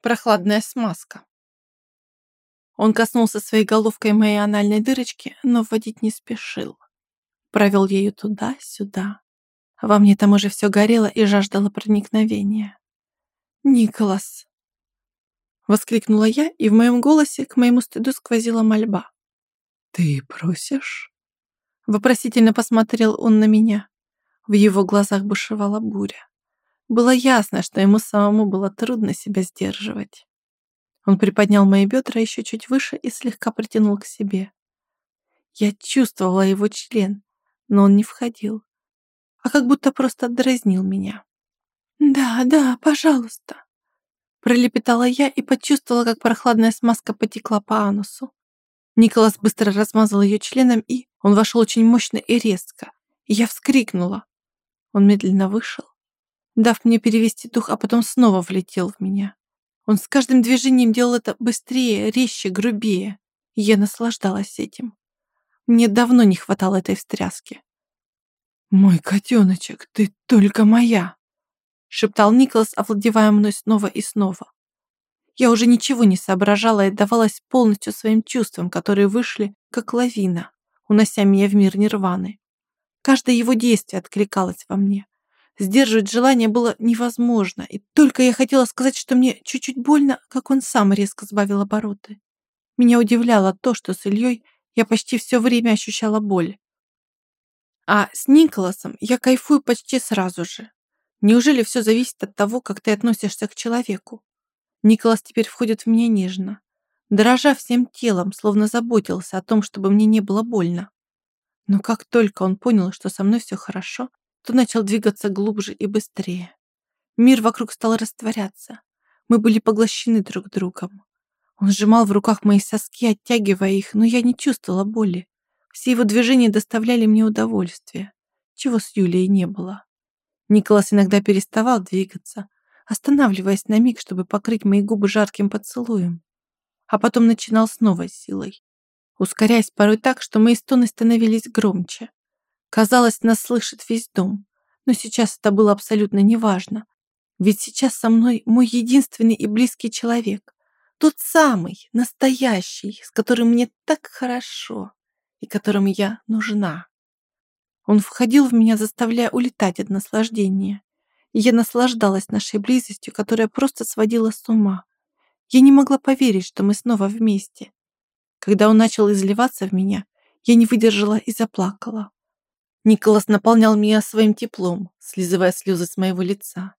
Прохладная смазка. Он коснулся своей головкой моей анальной дырочки, но вводить не спешил. Провел ею туда-сюда. Во мне там уже все горело и жаждало проникновения. «Николас!» Воскликнула я, и в моем голосе к моему стыду сквозила мольба. «Ты просишь?» Вопросительно посмотрел он на меня. В его глазах бушевала буря. Было ясно, что ему самому было трудно себя сдерживать. Он приподнял мои бедра еще чуть выше и слегка притянул к себе. Я чувствовала его член, но он не входил, а как будто просто дразнил меня. «Да, да, пожалуйста», пролепетала я и почувствовала, как прохладная смазка потекла по анусу. Николас быстро размазал ее членом, и он вошел очень мощно и резко. Я вскрикнула. Он медленно вышел, дав мне перевести дух, а потом снова влетел в меня. Он с каждым движением делал это быстрее, резче, грубее. Я наслаждалась этим. Мне давно не хватало этой встряски. «Мой котеночек, ты только моя!» шептал Николас, овладевая мной снова и снова. Я уже ничего не соображала и отдавалась полностью своим чувствам, которые вышли, как лавина, унося меня в мир нирваны. Каждое его действие откликалось во мне. Сдерживать желание было невозможно, и только я хотела сказать, что мне чуть-чуть больно, как он сам резко сбавил обороты. Меня удивляло то, что с Ильей я почти все время ощущала боль. А с Николасом я кайфую почти сразу же. Неужели все зависит от того, как ты относишься к человеку? Николас теперь входит в меня нежно, дрожа всем телом, словно заботился о том, чтобы мне не было больно. Но как только он понял, что со мной все хорошо, то начал двигаться глубже и быстрее. Мир вокруг стал растворяться. Мы были поглощены друг другом. Он сжимал в руках мои соски, оттягивая их, но я не чувствовала боли. Все его движения доставляли мне удовольствие, чего с Юлией не было. Николас иногда переставал двигаться, останавливаясь на миг, чтобы покрыть мои губы жарким поцелуем, а потом начинал снова силой, ускоряясь порой так, что мои стоны становились громче. Казалось, нас слышит весь дом. Но сейчас это было абсолютно неважно. Ведь сейчас со мной мой единственный и близкий человек. Тот самый, настоящий, с которым мне так хорошо и которым я нужна. Он входил в меня, заставляя улетать от наслаждения. И я наслаждалась нашей близостью, которая просто сводила с ума. Я не могла поверить, что мы снова вместе. Когда он начал изливаться в меня, я не выдержала и заплакала. Николас наполнял меня своим теплом, слизывая слезы с моего лица.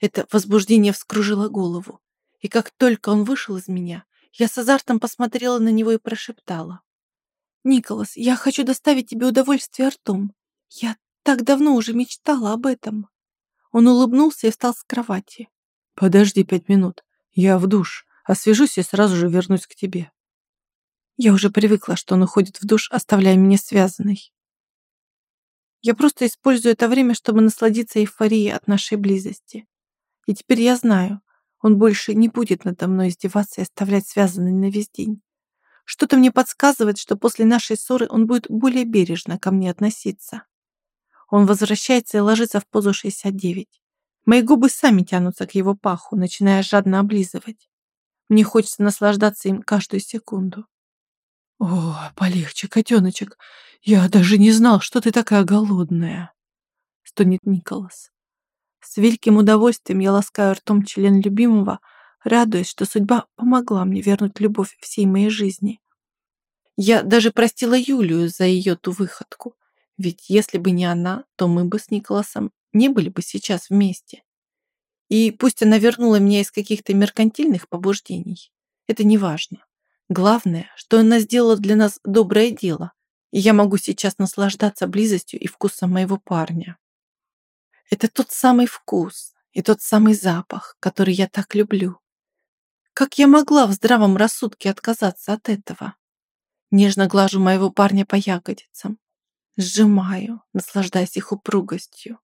Это возбуждение вскружило голову. И как только он вышел из меня, я с азартом посмотрела на него и прошептала. «Николас, я хочу доставить тебе удовольствие ртом. Я так давно уже мечтала об этом». Он улыбнулся и встал с кровати. «Подожди пять минут. Я в душ. Освежусь и сразу же вернусь к тебе». Я уже привыкла, что он уходит в душ, оставляя меня связанной. Я просто использую это время, чтобы насладиться эйфорией от нашей близости. И теперь я знаю, он больше не будет надо мной издеваться и оставлять связанной на весь день. Что-то мне подсказывает, что после нашей ссоры он будет более бережно ко мне относиться. Он возвращается и ложится в позу 69. Мои губы сами тянутся к его паху, начиная жадно облизывать. Мне хочется наслаждаться им каждую секунду. «О, полегче, котеночек. Я даже не знал, что ты такая голодная», — стонет Николас. С великим удовольствием я ласкаю ртом член любимого, радуясь, что судьба помогла мне вернуть любовь всей моей жизни. Я даже простила Юлию за ее ту выходку, ведь если бы не она, то мы бы с Николасом не были бы сейчас вместе. И пусть она вернула меня из каких-то меркантильных побуждений, это не важно. Главное, что она сделала для нас доброе дело, и я могу сейчас наслаждаться близостью и вкусом моего парня. Это тот самый вкус и тот самый запах, который я так люблю. Как я могла в здравом рассудке отказаться от этого? Нежно глажу моего парня по ягодицам. Сжимаю, наслаждаясь их упругостью.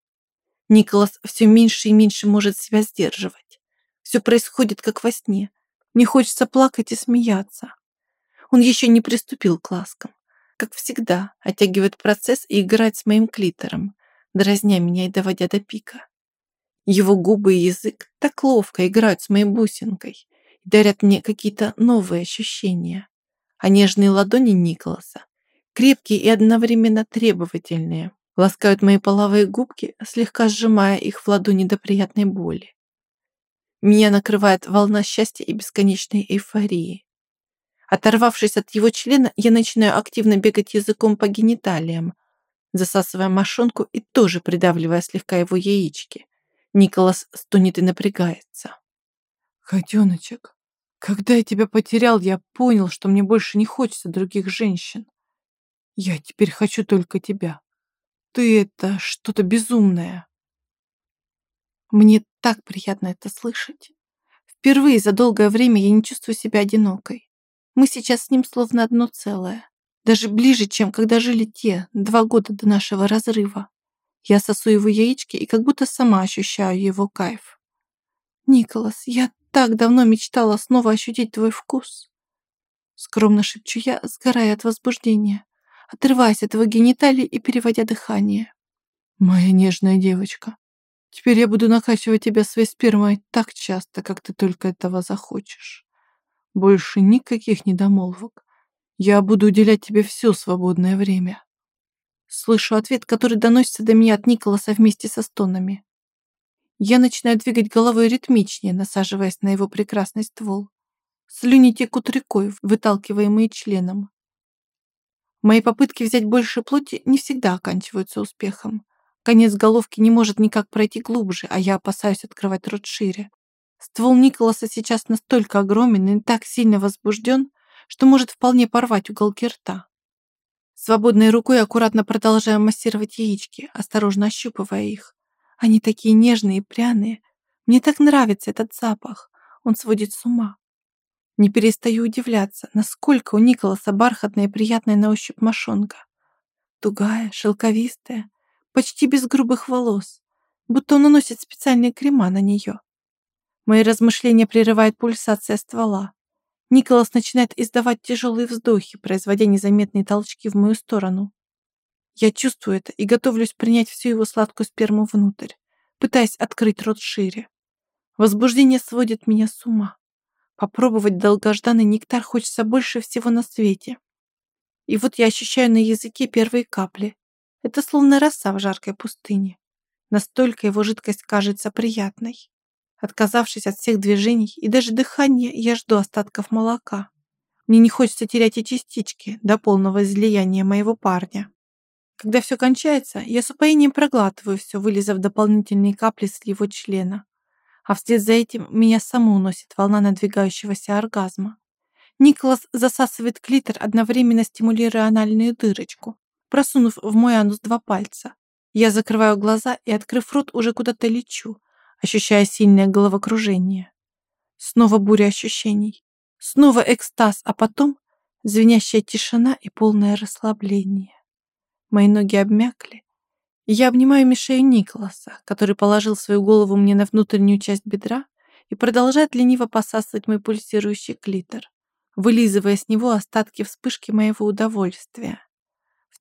Николас все меньше и меньше может себя сдерживать. Все происходит, как во сне. Мне хочется плакать и смеяться. Он еще не приступил к ласкам. Как всегда, оттягивает процесс и играет с моим клитором, дразня меня и доводя до пика. Его губы и язык так ловко играют с моей бусинкой и дарят мне какие-то новые ощущения. А нежные ладони Николаса, крепкие и одновременно требовательные, ласкают мои половые губки, слегка сжимая их в ладони до приятной боли. Меня накрывает волна счастья и бесконечной эйфории. Оторвавшись от его члена, я начинаю активно бегать языком по гениталиям, засасывая мошонку и тоже придавливая слегка его яички. Николас стонет и напрягается. «Котеночек, когда я тебя потерял, я понял, что мне больше не хочется других женщин. Я теперь хочу только тебя. Ты это что-то безумное». Мне так приятно это слышать. Впервые за долгое время я не чувствую себя одинокой. Мы сейчас с ним словно одно целое. Даже ближе, чем когда жили те два года до нашего разрыва. Я сосу его яички и как будто сама ощущаю его кайф. «Николас, я так давно мечтала снова ощутить твой вкус!» Скромно шепчу я, сгорая от возбуждения, отрываясь от его гениталий и переводя дыхание. «Моя нежная девочка, теперь я буду накачивать тебя своей спермой так часто, как ты только этого захочешь. Больше никаких недомолвок. Я буду уделять тебе все свободное время». Слышу ответ, который доносится до меня от Николаса вместе со стонами. Я начинаю двигать головой ритмичнее, насаживаясь на его прекрасный ствол. Слюни текут рекой, выталкиваемые членом. Мои попытки взять больше плоти не всегда оканчиваются успехом. Конец головки не может никак пройти глубже, а я опасаюсь открывать рот шире. Ствол Николаса сейчас настолько огромен и так сильно возбужден, что может вполне порвать уголки рта. Свободной рукой аккуратно продолжаю массировать яички, осторожно ощупывая их. Они такие нежные и пряные. Мне так нравится этот запах. Он сводит с ума. Не перестаю удивляться, насколько у Николаса бархатная и приятная на ощупь мошонка. Тугая, шелковистая, почти без грубых волос, будто он наносит специальные крема на нее. Мои размышления прерывает пульсация ствола. Николас начинает издавать тяжелые вздохи, производя незаметные толчки в мою сторону. Я чувствую это и готовлюсь принять всю его сладкую сперму внутрь, пытаясь открыть рот шире. Возбуждение сводит меня с ума. Попробовать долгожданный нектар хочется больше всего на свете. И вот я ощущаю на языке первые капли. Это словно роса в жаркой пустыне. Настолько его жидкость кажется приятной. Отказавшись от всех движений и даже дыхания, я жду остатков молока. Мне не хочется терять и частички до полного излияния моего парня. Когда все кончается, я с упоением проглатываю все, вылезав дополнительные капли с его члена. А вслед за этим меня саму уносит волна надвигающегося оргазма. Николас засасывает клитор, одновременно стимулируя анальную дырочку, просунув в мой анус два пальца. Я закрываю глаза и, открыв рот, уже куда-то лечу, ощущая сильное головокружение. Снова буря ощущений. Снова экстаз, а потом звенящая тишина и полное расслабление. Мои ноги обмякли. Я обнимаю Мишею Николаса, который положил свою голову мне на внутреннюю часть бедра и продолжает лениво посасывать мой пульсирующий клитор, вылизывая с него остатки вспышки моего удовольствия.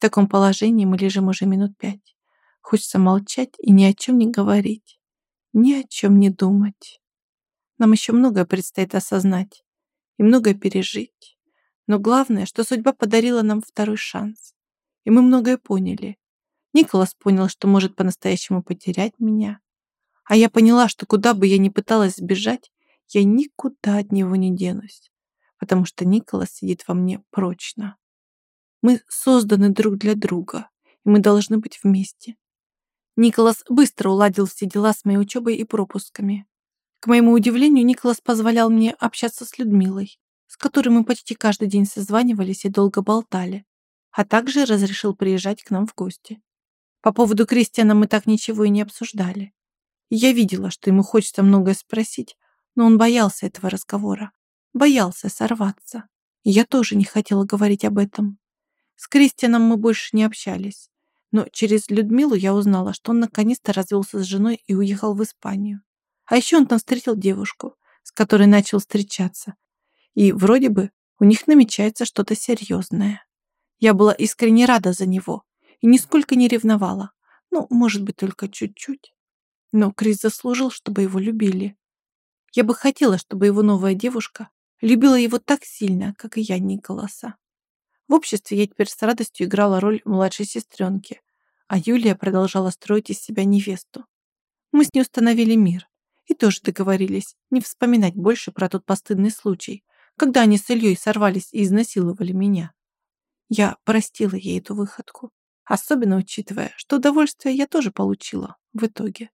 В таком положении мы лежим уже минут пять. Хочется молчать и ни о чем не говорить ни о чем не думать. Нам еще многое предстоит осознать и многое пережить. Но главное, что судьба подарила нам второй шанс. И мы многое поняли. Николас понял, что может по-настоящему потерять меня. А я поняла, что куда бы я ни пыталась сбежать, я никуда от него не денусь, потому что Николас сидит во мне прочно. Мы созданы друг для друга, и мы должны быть вместе. Николас быстро уладил все дела с моей учебой и пропусками. К моему удивлению, Николас позволял мне общаться с Людмилой, с которой мы почти каждый день созванивались и долго болтали, а также разрешил приезжать к нам в гости. По поводу Кристиана мы так ничего и не обсуждали. я видела, что ему хочется многое спросить, но он боялся этого разговора, боялся сорваться. Я тоже не хотела говорить об этом. С Кристианом мы больше не общались. Но через Людмилу я узнала, что он наконец-то развелся с женой и уехал в Испанию. А еще он там встретил девушку, с которой начал встречаться. И вроде бы у них намечается что-то серьезное. Я была искренне рада за него и нисколько не ревновала. Ну, может быть, только чуть-чуть. Но Крис заслужил, чтобы его любили. Я бы хотела, чтобы его новая девушка любила его так сильно, как и я Николаса. В обществе я теперь с радостью играла роль младшей сестренки, а Юлия продолжала строить из себя невесту. Мы с ней установили мир и тоже договорились не вспоминать больше про тот постыдный случай, когда они с Ильей сорвались и изнасиловали меня. Я простила ей эту выходку, особенно учитывая, что удовольствие я тоже получила в итоге.